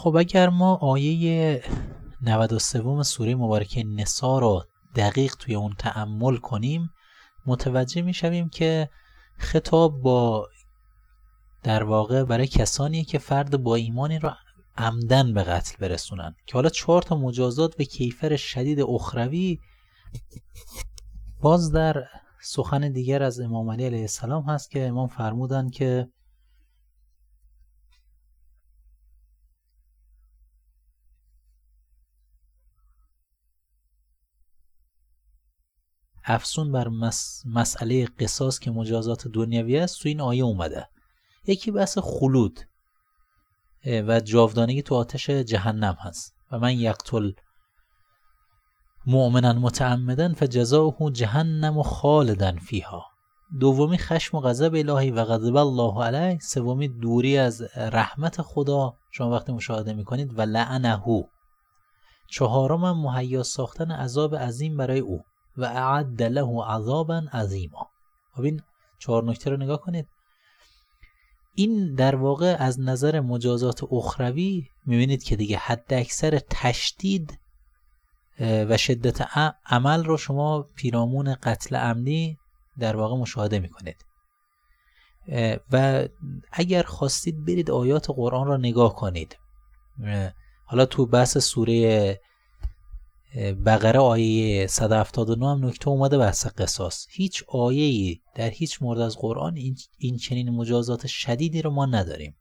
خب اگر ما آیه 93 سوره مبارکه نسا رو دقیق توی اون تعمل کنیم متوجه می‌شویم که خطاب با در واقع برای کسانی که فرد با ایمانی رو عمدن به قتل برسونن. که حالا چهار تا مجازات به کیفر شدید اخروی باز در سخن دیگر از امام علی علیه السلام هست که امام فرمودن که افسون بر مسئله قصاص که مجازات دنیوی است تو این آیه اومده. یکی بحث خلود و جاودانگی تو آتش جهنم هست. و من یقتل مؤمنا متعمدا فجزاؤه جهنم و خالدا فیها. دومی خشم و غضب الهی و غضب الله علیه. سومی دوری از رحمت خدا. شما وقتی مشاهده می‌کنید و لعنه چهارم هم مهیا ساختن عذاب عظیم برای او. و اعد له عذابا عظیما. خب این چهار نکته رو نگاه کنید. این در واقع از نظر مجازات اخروی می‌بینید که دیگه حد اکثر تشدید و شدت عمل رو شما پیرامون قتل عمدی در واقع مشاهده می‌کنید. و اگر خواستید برید آیات قرآن را نگاه کنید. حالا تو بحث سوره بقره آیه 179 هم نکته اومده بحث قصاص. هیچ آیه در هیچ مورد از قرآن این, چنین مجازات شدیدی رو ما نداریم.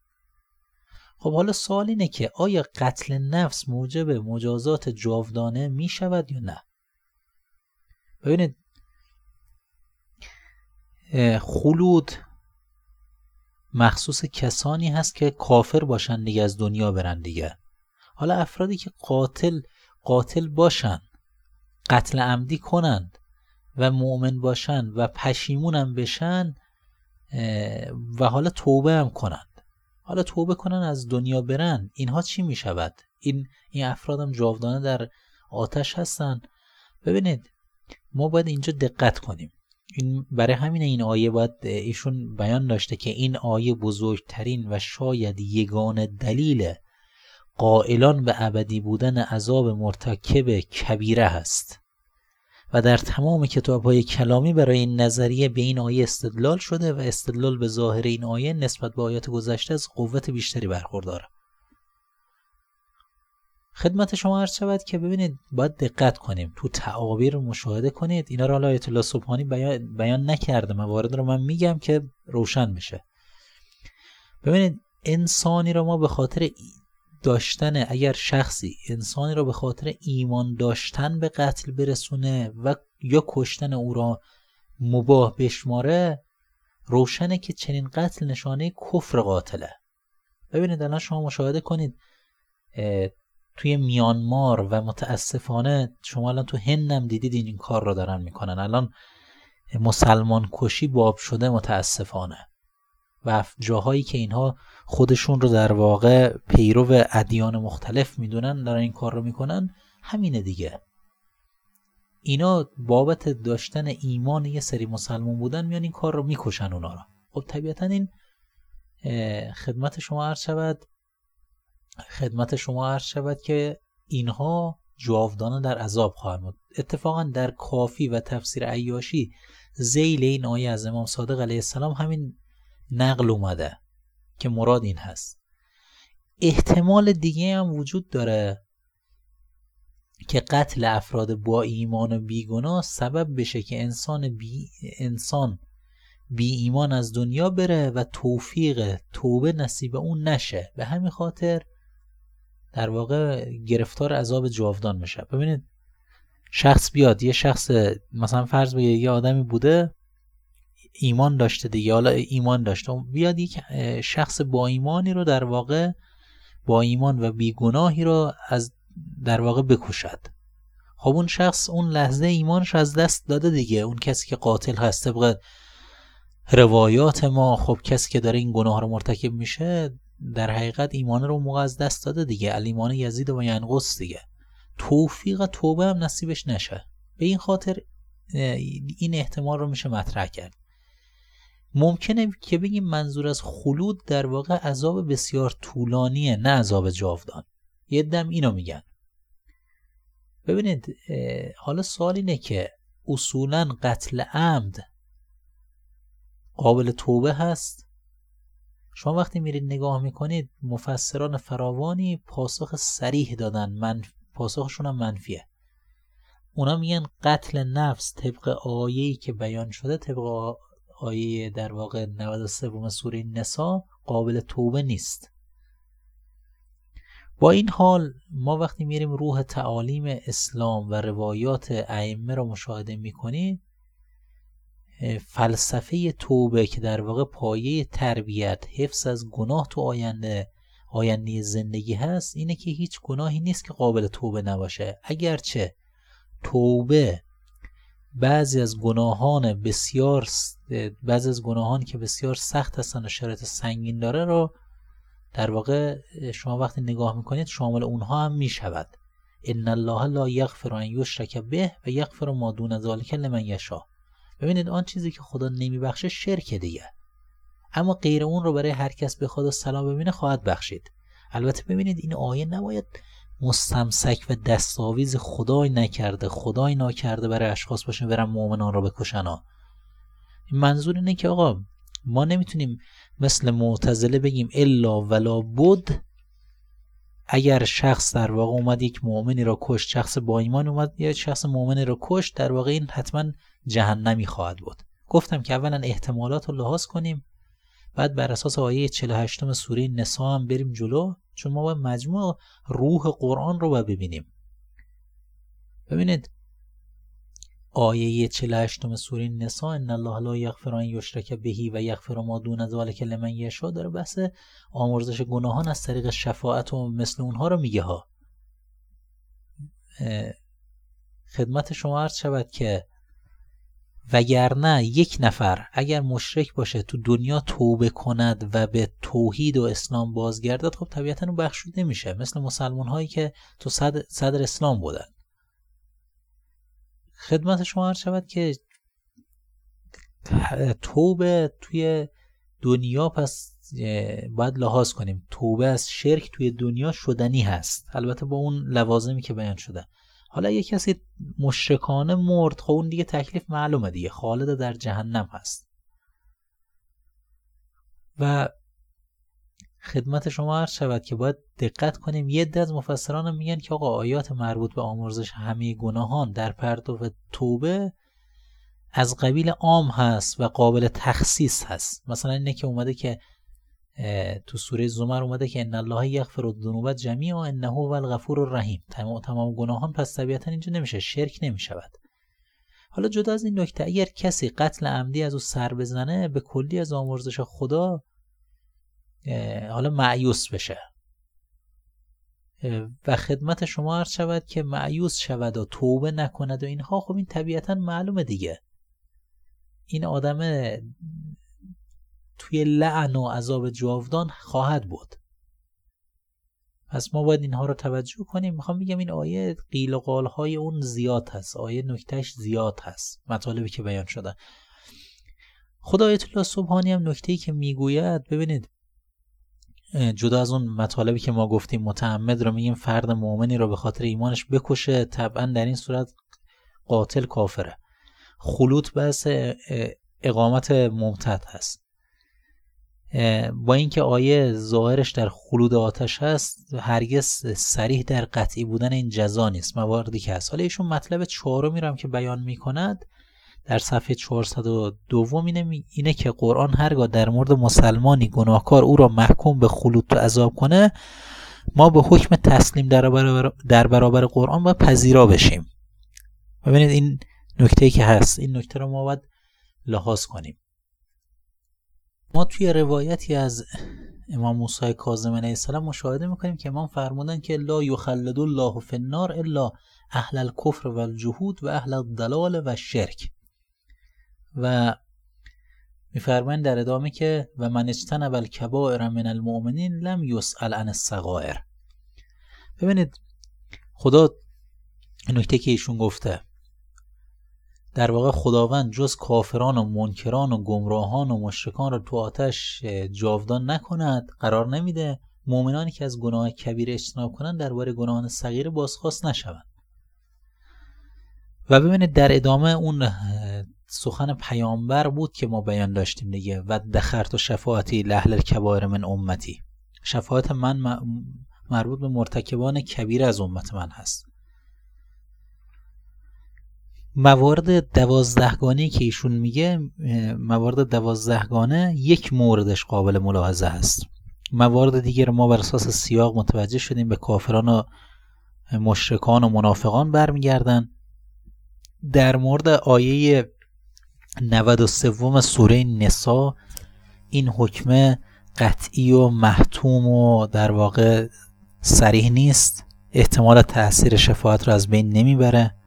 خب حالا سوال اینه که آیا قتل نفس موجب مجازات جاودانه می شود یا نه؟ ببینید خلود مخصوص کسانی هست که کافر باشن دیگه از دنیا برن دیگه. حالا افرادی که قاتل قاتل باشن قتل عمدی کنند و مؤمن باشن و پشیمونم بشن و حالا توبه هم کنند. حالا توبه کنن از دنیا برن. اینها چی می شود این این افرادم جاودانه در آتش هستن. ببینید ما باید اینجا دقت کنیم. این برای همین این آیه باید ایشون بیان داشته که این آیه بزرگترین و شاید یگان دلیل قائلان به ابدی بودن عذاب مرتکب کبیره هست و در تمام کتاب های کلامی برای این نظریه به این آیه استدلال شده و استدلال به ظاهر این آیه نسبت به آیات گذشته از قوت بیشتری برخورداره. خدمت شما عرض شود که ببینید باید دقت کنیم. تو تعابیر مشاهده کنید. اینا رو آیت الله سبحانی بیان, بیان نکرده. موارد رو من میگم که روشن بشه. ببینید انسانی رو ما به خاطر داشتن اگر شخصی انسانی را به خاطر ایمان داشتن به قتل برسونه و یا کشتن او را مباه بشماره روشنه که چنین قتل نشانه کفر قاتله. ببینید الان شما مشاهده کنید توی میانمار و متاسفانه شما الان تو هندم دیدید این, کار رو دارن می‌کنن. الان مسلمان کشی باب شده متاسفانه. و جاهایی که اینها خودشون رو در واقع پیرو ادیان مختلف می‌دونن دارن این کار رو می‌کنن همینه دیگه. اینا بابت داشتن ایمان یه سری مسلمون بودن میان این کار رو می‌کشن اونا رو. خب طبیعتا این خدمت شما عرض شود خدمت شما عرض شود که اینها جاودانه در عذاب خواهند بود. اتفاقا در کافی و تفسیر عیاشی زیل این آیه از امام صادق علیه السلام همین نقل اومده که مراد این هست. احتمال دیگه هم وجود داره که قتل افراد با ایمان و بیگناه سبب بشه که انسان بی, انسان بی ایمان از دنیا بره و توفیق توبه نصیب اون نشه. به همین خاطر در واقع گرفتار عذاب جاودان میشه. ببینید شخص بیاد یه شخص مثلا فرض به یه آدمی بوده ایمان داشته دیگه. حالا ایمان داشته. بیاد یک شخص با ایمانی رو در واقع با ایمان و بیگناهی رو از در واقع بکشد. خب اون شخص اون لحظه ایمانش از دست داده دیگه. اون کسی که قاتل هست طبق روایات ما خب کسی که داره این گناه رو مرتکب میشه در حقیقت ایمان رو موقع از دست داده دیگه. الیمان یزید و ینقص دیگه. توفیق توبه هم نصیبش نشه. به این خاطر این احتمال رو میشه مطرح کرد. ممکنه که بگیم منظور از خلود در واقع عذاب بسیار طولانیه نه عذاب جاودان. یه دم اینو میگن. ببینید حالا سوال اینه که اصولا قتل عمد قابل توبه هست؟ شما وقتی میرید نگاه می‌کنید مفسران فراوانی پاسخ سریح دادن من پاسخشون هم منفیه. اونا میگن قتل نفس طبق آیه‌ای که بیان شده طبق آیه در واقع 93 سوره نسا قابل توبه نیست. با این حال ما وقتی میریم روح تعالیم اسلام و روایات ائمه رو مشاهده می‌کنیم فلسفه توبه که در واقع پایه تربیت حفظ از گناه تو آینده آینده زندگی هست اینه که هیچ گناهی نیست که قابل توبه نباشه. اگرچه توبه بعضی از گناهان بسیار بعضی از گناهان که بسیار سخت هستن و شرط سنگین داره رو در واقع شما وقتی نگاه می‌کنید شامل اونها هم می‌شود. ان الله لا یغفر ان یشرک به و یغفر ما دون ذلک لمن یشاء. ببینید آن چیزی که خدا نمیبخشه شرک دیگه. اما غیر اون رو برای هر کس بخواد و سلام ببینه خواهد بخشید. البته ببینید این آیه نباید مستمسک و دستاویز خدای نکرده خدای ناکرده برای اشخاص باشه برن مؤمنان رو بکشن ها. منظور اینه که آقا ما نمی‌تونیم مثل معتزله بگیم الا ولا بود اگر شخص در واقع اومد یک مؤمنی را کشت شخص با ایمان اومد یا شخص مؤمنی را کشت در واقع این حتما جهنمی خواهد بود. گفتم که اولا احتمالات رو لحاظ کنیم بعد بر اساس آیه 48 سوره نسا هم بریم جلو. چون ما باید مجموع روح قرآن رو باید ببینیم. ببینید آیه 48 سوره نسا ان الله لا یغفر ان یشرک بهی و یغفر ما دون ذلک لمن یشاء. داره بحث آمرزش گناهان از طریق شفاعت و مثل اونها رو میگه ها. خدمت شما عرض شود که وگرنه یک نفر اگر مشرک باشه تو دنیا توبه کند و به توحید و اسلام بازگردد خب طبیعتا اون بخشوده میشه مثل مسلمان هایی که تو صدر, صدر اسلام بودن. خدمت شما هر شود که توبه توی دنیا پس باید لحاظ کنیم. توبه از شرک توی دنیا شدنی هست. البته با اون لوازمی که بیان شده. حالا یه کسی مشرکانه مرد خب اون دیگه تکلیف معلومه دیگه. خالد در جهنم هست. و خدمت شما عرض شود که باید دقت کنیم. یه از مفسران میگن که آقا آیات مربوط به آمرزش همه گناهان در پرتو توبه از قبیل عام هست و قابل تخصیص هست. مثلا اینه که اومده که تو سوره زمر اومده که ان الله یغفر الذنوب جمیعا انه هو الغفور الرحیم. تمام تمام گناهان پس طبیعتا اینجا نمیشه شرک نمی‌شود. حالا جدا از این نکته اگر کسی قتل عمدی از او سر بزنه به کلی از آمرزش خدا حالا معیوس بشه. و خدمت شما عرض شود که معیوس شود و توبه نکند و اینها خب این طبیعتا معلومه دیگه. این آدم توی لعن و عذاب جاودان خواهد بود. پس ما باید اینها رو توجه کنیم. می‌خوام بگم این آیه قیل و قالهای اون زیاد هست. آیه نکتهش زیاد هست. مطالبی که بیان شده خدا آیت الله سبحانی هم نکتهی که می‌گوید. ببینید جدا از اون مطالبی که ما گفتیم متعمد رو میگیم فرد مؤمنی رو به خاطر ایمانش بکشه. طبعا در این صورت قاتل کافره. خلوط بحث اقامت ممتد هست. با اینکه آیه ظاهرش در خلود آتش هست هرگز سریح در قطعی بودن این جزا نیست مواردی که هست. حالا ایشون مطلب چهارمی رو که بیان می‌کند در صفحه 402 اینه, اینه که قرآن هرگاه در مورد مسلمانی گناهکار او را محکوم به خلود و عذاب کنه ما به حکم تسلیم در برابر, در برابر قرآن باید پذیرا بشیم. ببینید این نکته که هست این نکته رو ما باید لحاظ کنیم. ما توی روایتی از امام موسی کاظم علیه السلام مشاهده می‌کنیم که امام فرمودن که لا یخلد الله فی النار الا اهل الكفر و الجهود و اهل الضلال و شرک و میفرمایند در ادامه که و من اجتنب الکبائر من المؤمنین لم یسأل عن الصغائر. ببینید خدا نکته که ایشون گفته در واقع خداوند جز کافران و منکران و گمراهان و مشرکان را تو آتش جاودان نکند قرار نمیده مؤمنانی که از گناه کبیر اجتناب کنند درباره گناهان صغیر بازخواست نشوند. و ببینید در ادامه اون سخن پیامبر بود که ما بیان داشتیم دیگه. و دخرت و شفاعتی لحل کبایر من امتی. شفاعت من مربوط به مرتکبان کبیر از امت من هست. موارد دوازدهگانه که ایشون میگه موارد دوازدهگانه یک موردش قابل ملاحظه هست. موارد دیگر ما بر اساس سیاق متوجه شدیم به کافران و مشرکان و منافقان برمیگردن. در مورد آیه 93 سوره نسا این حکمه قطعی و محتوم و در واقع سریح نیست. احتمال تاثیر شفاعت رو از بین نمی‌بره.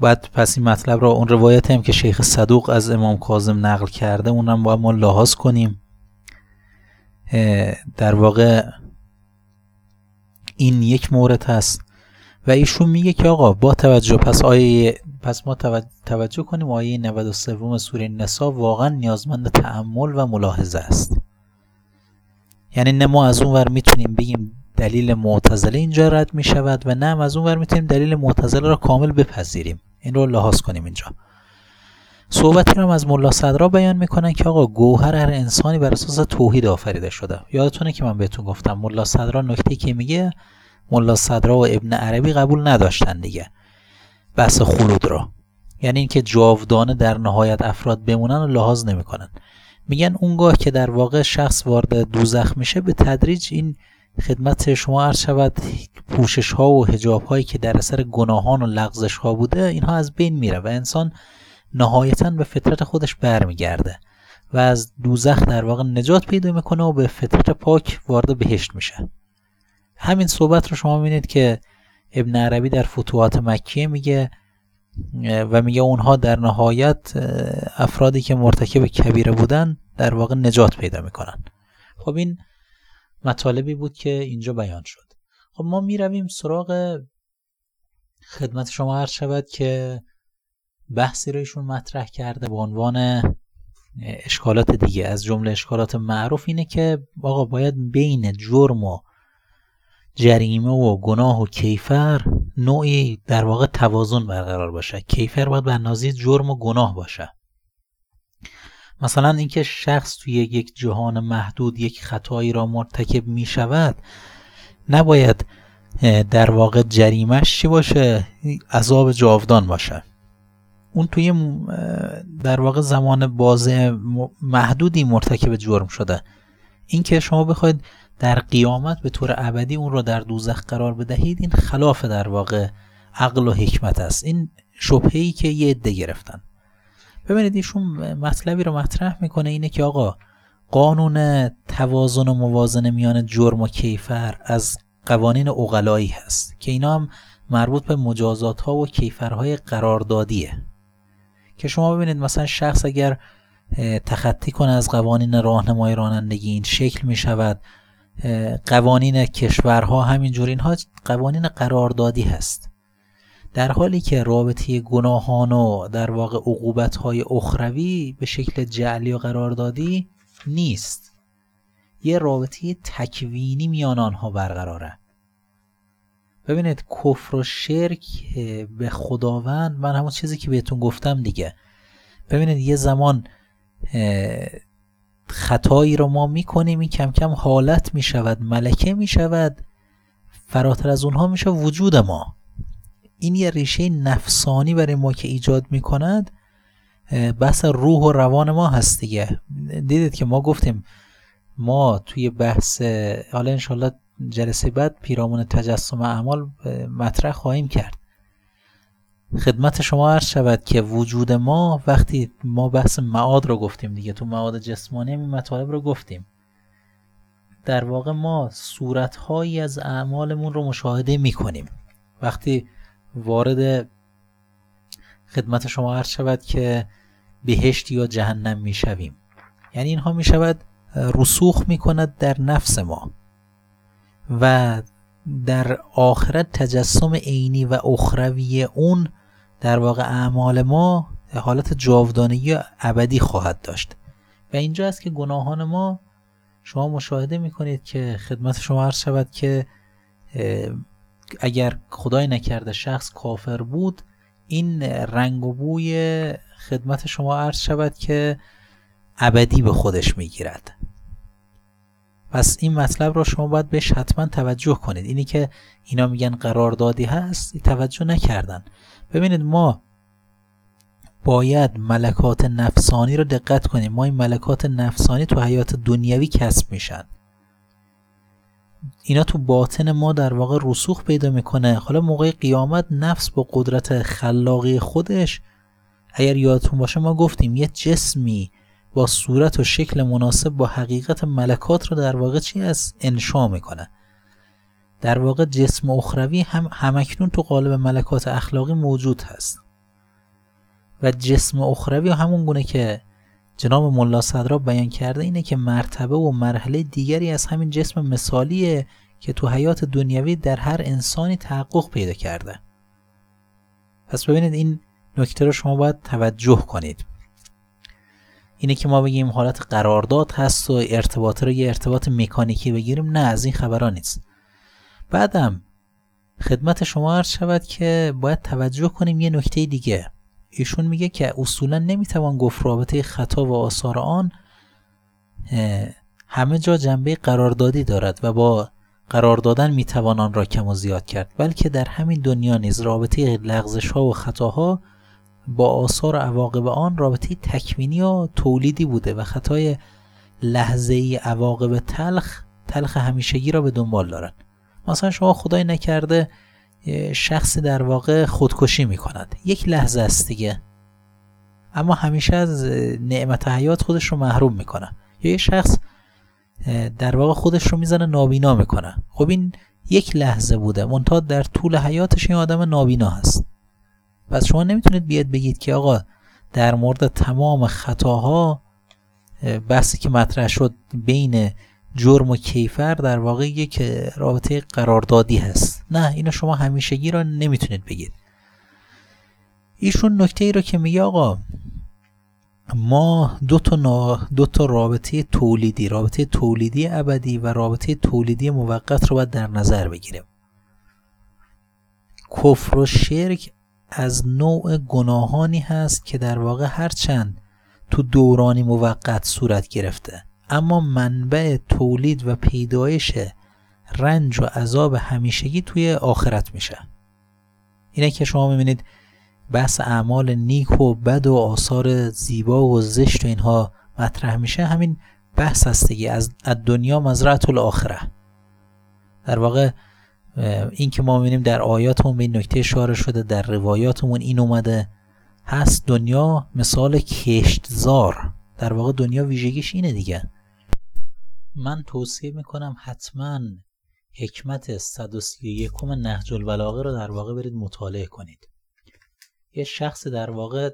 بعد پس این مطلب را اون روایت هم که شیخ صدوق از امام کاظم نقل کرده اونم باید ما لحاظ کنیم. در واقع این یک مورد هست. و ایشون میگه که آقا با توجه پس آیه پس ما توجه کنیم آیه 93 سوره نسا واقعا نیازمند تعمل و ملاحظه است. یعنی نه ما از اون ور می‌تونیم بگیم دلیل معتزله اینجا رد می شود و نه از اون ور می‌تونیم دلیل معتزله را کامل بپذیریم. این رو لحاظ کنیم اینجا. صحبتی رو از ملا صدرا بیان می‌کنن که آقا گوهر هر انسانی بر اساس توحید آفریده شده. یادتونه که من بهتون گفتم ملا صدرا نکته که میگه ملا صدرا و ابن عربی قبول نداشتن دیگه. بحث خلود را یعنی اینکه جاودانه در نهایت افراد بمونن و لحاظ نمی‌کنن. میگن اونگاه که در واقع شخص وارد دوزخ میشه به تدریج این خدمت شما عرض شود پوشش ها و هجاب هایی که در اثر گناهان و لغزش ها بوده اینها از بین میره و انسان نهایتا به فطرت خودش برمیگرده و از دوزخ در واقع نجات پیدا می‌کنه و به فطرت پاک وارد بهشت میشه. همین صحبت رو شما می‌بینید که ابن عربی در فتوحات مکیه میگه و میگه اونها در نهایت افرادی که مرتکب کبیره بودن در واقع نجات پیدا می‌کنن. خب این مطالبی بود که اینجا بیان شد. خب ما می‌رویم سراغ خدمت شما هر شود که بحثی رو ایشون مطرح کرده به عنوان اشکالات دیگه. از جمله اشکالات معروف اینه که آقا باید بین جرم و جریمه و گناه و کیفر نوعی در واقع توازن برقرار باشه. کیفر باید به اندازه جرم و گناه باشه. مثلا اینکه شخص توی یک جهان محدود یک خطایی را مرتکب می شود نباید در واقع جریمش چی باشه؟ عذاب جاودان باشه. اون توی در واقع زمان باز محدودی مرتکب جرم شده. اینکه شما بخواید در قیامت به طور ابدی اون رو در دوزخ قرار بدهید این خلاف در واقع عقل و حکمت است. این شبهه که یه عده گرفتن. ببینید ایشون مطلبی رو مطرح می‌کنه اینه که آقا قانون توازن و موازنه میان جرم و کیفر از قوانین اقلایی هست که اینا هم مربوط به مجازات ها و کیفرهای قراردادیه. که شما ببینید مثلا شخص اگر تخطی کنه از قوانین راهنمای رانندگی این شکل می شود قوانین کشورها همینجور اینها قوانین قراردادی هست. در حالی که رابطه گناهان و در واقع عقوبت های اخروی به شکل جعلی و قراردادی نیست. یه رابطه تکوینی میان آنها برقراره. ببینید کفر و شرک به خداوند من همون چیزی که بهتون گفتم دیگه. ببینید یه زمان خطایی رو ما می‌کنیم این کم کم حالت می‌شود ملکه می‌شود. فراتر از اونها میشه وجود ما. این یه ریشه نفسانی برای ما که ایجاد می‌کند بحث روح و روان ما هست دیگه. دیدید که ما گفتیم ما توی بحث حالا انشالله جلسه بعد پیرامون تجسم اعمال مطرح خواهیم کرد. خدمت شما عرض شود که وجود ما وقتی ما بحث معاد رو گفتیم دیگه تو معاد جسمانی این مطالب رو گفتیم. در واقع ما صورتهایی از اعمالمون رو مشاهده می‌کنیم. وقتی وارد خدمت شما عرض شود که بهشت یا جهنم می‌شویم. یعنی اینها می‌شود رسوخ می‌کند در نفس ما و در آخرت تجسم عینی و اخروی اون در واقع اعمال ما حالت جاودانگی ابدی خواهد داشت. و اینجا است که گناهان ما شما مشاهده می‌کنید که خدمت شما عرض شود که اگر خدای نکرده شخص کافر بود این رنگ و بوی خدمت شما عرض شود که ابدی به خودش می‌گیرد. پس این مطلب را شما باید بهش حتما توجه کنید. اینی که اینا میگن قراردادی هست توجه نکردن. ببینید ما باید ملکات نفسانی رو دقت کنیم. ما این ملکات نفسانی تو حیات دنیوی کسب میشن. اینا تو باطن ما در واقع رسوخ پیدا می‌کنه. حالا موقع قیامت نفس با قدرت خلاقی خودش اگر یادتون باشه ما گفتیم یه جسمی با صورت و شکل مناسب با حقیقت ملکات رو در واقع چی از انشا می‌کنه. در واقع جسم اخروی هم همکنون تو قالب ملکات اخلاقی موجود هست. و جسم اخروی همون گونه که جناب ملا صدرا بیان کرده اینه که مرتبه و مرحله دیگری از همین جسم مثالیه که تو حیات دنیوی در هر انسانی تحقق پیدا کرده. پس ببینید این نکته رو شما باید توجه کنید. اینه که ما بگیم حالت قرارداد هست و ارتباط رو یه ارتباط مکانیکی بگیریم. نه از این خبران نیست. بعدم خدمت شما عرض شود که باید توجه کنیم یه نکته دیگه. ایشون میگه که اصولا نمی‌توان گفت رابطه خطا و آثار آن همه جا جنبه قراردادی دارد و با قرار دادن می‌توان آن را کم و زیاد کرد بلکه در همین دنیا نیز رابطه لغزش ها و خطاها با آثار و عواقب آن رابطه تکوینی و تولیدی بوده و خطای لحظه ای عواقب تلخ تلخ همیشگی را به دنبال دارند. مثلا شما خدای نکرده شخصی در واقع خودکشی می کند یک لحظه است دیگه. اما همیشه از نعمت حیات خودش رو محروم می‌کنه. یا یه شخص در واقع خودش رو می‌زنه نابینا می‌کنه. خب این یک لحظه بوده. منتها در طول حیاتش این آدم نابینا هست. پس شما نمی‌تونید بیاد بگید که آقا در مورد تمام خطاها بحثی که مطرح شد بین جرم و کیفر در واقع یک رابطه قراردادی هست. نه اینو شما همیشگی را نمی‌تونید بگید. ایشون نکته ای رو که میگه آقا ما دو تا, دو تا رابطه تولیدی رابطه تولیدی ابدی و رابطه تولیدی موقت رو باید در نظر بگیریم. کفر و شرک از نوع گناهانی هست که در واقع هرچند تو دورانی موقت صورت گرفته. اما منبع تولید و پیدایش رنج و عذاب همیشگی توی آخرت میشه. اینه که شما می‌بینید بحث اعمال نیک و بد و آثار زیبا و زشت و اینها مطرح میشه. همین بحث هستگی از دنیا مزرعت الاخره در واقع این که ما می‌بینیم در آیاتمون به این نکته اشاره شده در روایاتمون این اومده. هست دنیا مثال کشتزار. در واقع دنیا ویژگیش اینه دیگه. من توصیه می‌کنم حتما حکمت 131 نهج البلاغه رو در واقع برید مطالعه کنید. یه شخص در واقع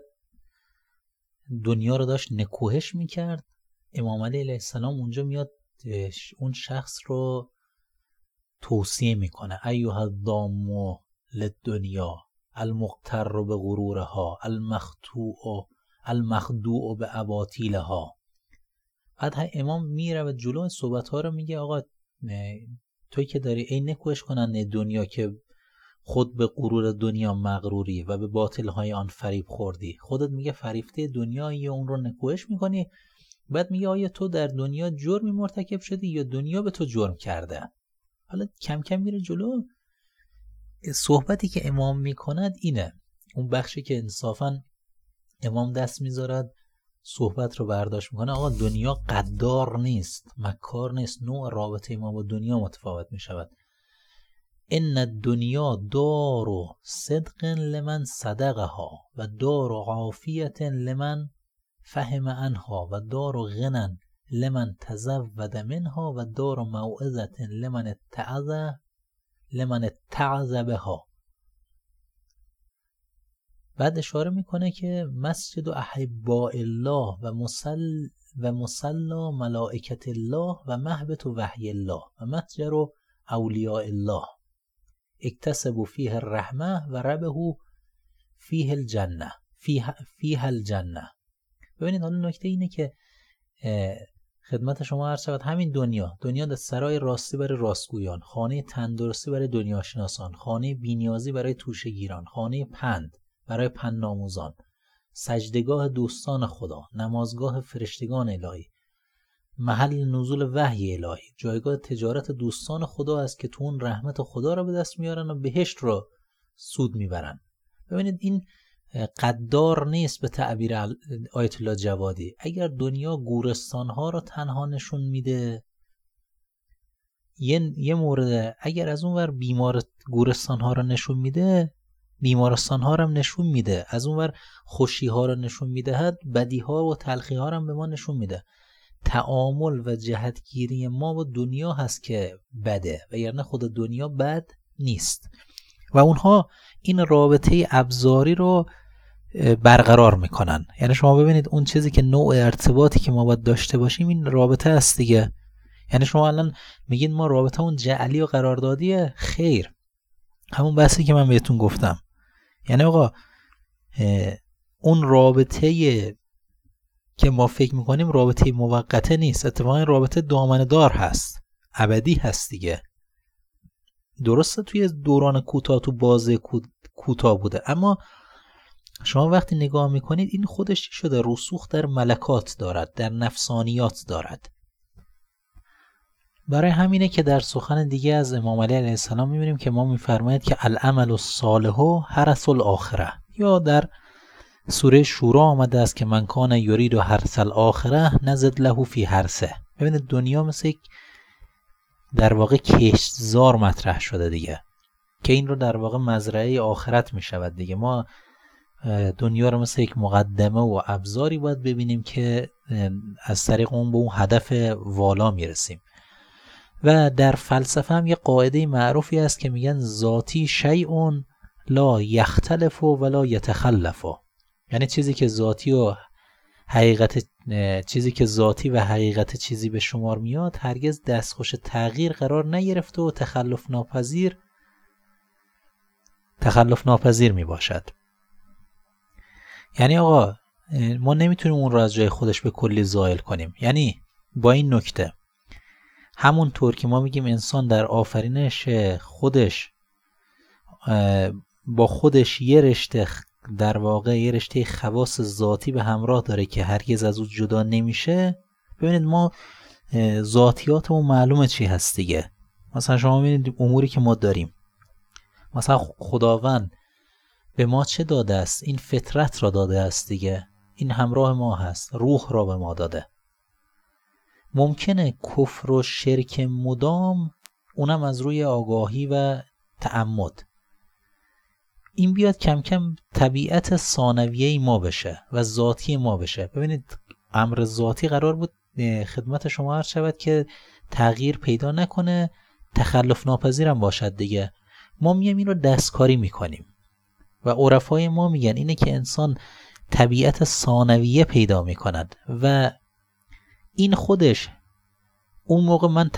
دنیا رو داشت نکوهش می‌کرد. امام علی علیه السلام اونجا میاد اون شخص رو توصیه می‌کنه. ایوها الدامو لدنیا المقتر به غرورها المخدوع المخدوع به اباطیلها بعد امام میره و جلو صحبت ها رو میگه آقا توی که داری این نکوش کنن دنیا که خود به غرور دنیا مغروری و به باطل های آن فریب خوردی. خودت میگه فریفته دنیا یا اون رو نکوهش می‌کنی. بعد میگه آیا تو در دنیا جرمی مرتکب شدی یا دنیا به تو جرم کرده؟ حالا کم کم میره جلو. صحبتی که امام می‌کند اینه. اون بخشی که انصافا امام دست می‌ذارد. صحبت رو برداشت می‌کنه آقا دنیا قدار نیست مکار نیست نوع رابطه ما با دنیا متفاوت می‌شود. ان الدنیا دار صدق لمن صدقها و دار عافیت لمن فهم عنها و دار غنن لمن تزود منها و دار موعظت لمن اتعظ لمن بها. بعد اشاره می‌کنه که مسجد و احباء الله و مسل و مسلا ملائکت الله و محبت و وحی الله و متجر و اولیاء الله اکتسبوا فیه الرحمه و ربه فیه الجنه فیه, فیه الجنه ببینید حالا نکته اینه که خدمت شما هر شود همین دنیا دنیا در سرای راستی برای راستگویان خانه تندرستی برای دنیاشناسان خانه بینیازی برای توشه گیران خانه پند. برای پندآموزان سجدگاه دوستان خدا نمازگاه فرشتگان الهی. محل نزول وحی الهی. جایگاه تجارت دوستان خدا است که تو اون رحمت خدا را به دست میارن و بهشت را سود می‌برن. ببینید این قدار نیست به تعبیر آیت الله جوادی. اگر دنیا گورستان ها رو تنها نشون میده یه, یه مورد اگر از اون ور بیمار گورستان ها رو نشون میده بیمارستان ها هم نشون میده. از اون ور خوشی ها رو نشون می‌دهد بدی ها و تلخی ها هم به ما نشون میده. تعامل و جهتگیری ما با دنیا هست که بده و یعنی خود دنیا بد نیست. و اونها این رابطه ابزاری رو برقرار می‌کنن. یعنی شما ببینید اون چیزی که نوع ارتباطی که ما باید داشته باشیم این رابطه است دیگه. یعنی شما الان میگین ما رابطه اون جعلی و قراردادیه خیر. همون بحثی که من بهتون گفتم. یعنی آقا اون رابطه که ما فکر می‌کنیم رابطه موقته نیست. اتفاقا رابطه دامنه دار هست. ابدی هست دیگه. درسته توی دوران کوتاه تو بازه کوتاه بوده. اما شما وقتی نگاه می‌کنید این خودش شده؟ رسوخ در ملکات دارد در نفسانیات دارد. برای همینه که در سخن دیگه از امام علی علیه السلام می‌بینیم که ما میفرماید که العمل الصالح هرس الاخره یا در سوره شورا آمده است که من کان یرید و هرس الاخره نزد له فی هرسه ببینید دنیا مثل یک در واقع کشتزار مطرح شده دیگه. که این رو در واقع مزرعه آخرت می شود دیگه. ما دنیا رو مثل یک مقدمه و ابزاری باید ببینیم که از طریق اون به اون هدف والا می‌رسیم. و در فلسفه هم یه قاعده معروفی است که میگن ذاتی شیء لا یختلف ولا یتخلف. یعنی چیزی که ذاتی و حقیقت چیزی که ذاتی و حقیقت چیزی به شمار میاد هرگز دستخوش تغییر قرار نگرفته و تخلف ناپذیر تخلف ناپذیر می باشد یعنی آقا ما نمی‌تونیم اون رو از جای خودش به کلی زائل کنیم. یعنی با این نکته همونطور که ما میگیم انسان در آفرینش خودش با خودش یه رشته در واقع یه رشته خواص ذاتی به همراه داره که هرگز از او جدا نمیشه. ببینید ما ذاتیاتمون معلومه چی هست دیگه. مثلا شما ببینید اموری که ما داریم. مثلا خداوند به ما چه داده است؟ این فطرت را داده است دیگه. این همراه ما هست. روح را به ما داده. ممکنه کفر و شرک مدام اونم از روی آگاهی و تعمد. این بیاد کم کم طبیعت ثانویه ما بشه و ذاتی ما بشه. ببینید امر ذاتی قرار بود خدمت شما هر شود که تغییر پیدا نکنه تخلف ناپذیرم باشد دیگه. ما میایم این رو دستکاری می‌کنیم. و عرفای ما میگن اینه که انسان طبیعت ثانویه پیدا می‌کند و این خودش اون موقع من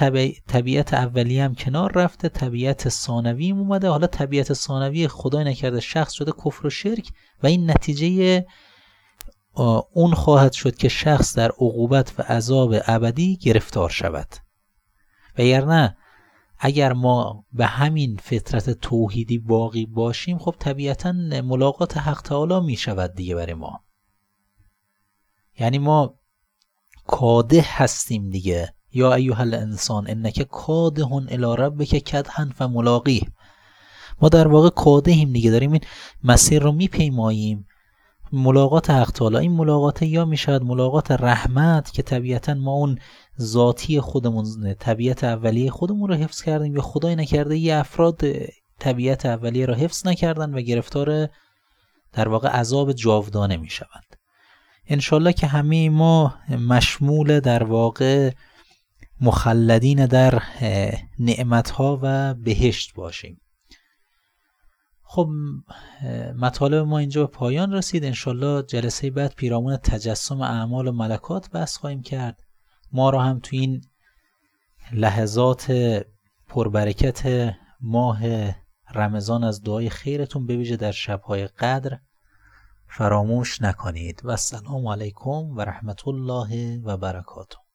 طبیعت اولیه هم کنار رفته طبیعت ثانوی اومده. حالا طبیعت ثانوی خدای نکرده شخص شده کفر و شرک و این نتیجه اون خواهد شد که شخص در عقوبت و عذاب ابدی گرفتار شود. و نه اگر ما به همین فطرت توحیدی باقی باشیم خب طبیعتا ملاقات حق تعالی می شود دیگه برای ما. یعنی ما کاده هستیم دیگه. یا ایها الانسان انک کادهن الی ربک کدهن فملاقیه. ما در واقع کادهیم دیگه. داریم این مسیر رو میپیماییم. ملاقات حق تعالی. این ملاقات یا می‌شود ملاقات رحمت که طبیعتا ما اون ذاتی خودمون طبیعت اولیه خودمون رو حفظ کردیم یا خدای نکرده یه افراد طبیعت اولیه رو حفظ نکردن و گرفتار در واقع عذاب جاودانه می‌شوند. انشالله که همه ما مشمول در واقع مخلدین در نعمتها و بهشت باشیم. خب مطالب ما اینجا به پایان رسید. انشالله جلسه بعد پیرامون تجسم اعمال و ملکات بحث خواهیم کرد. ما را هم تو این لحظات پربرکت ماه رمضان از دعای خیرتون بویژه در شبهای قدر. فراموش نکنید. و السلام علیکم و رحمت الله و برکاته.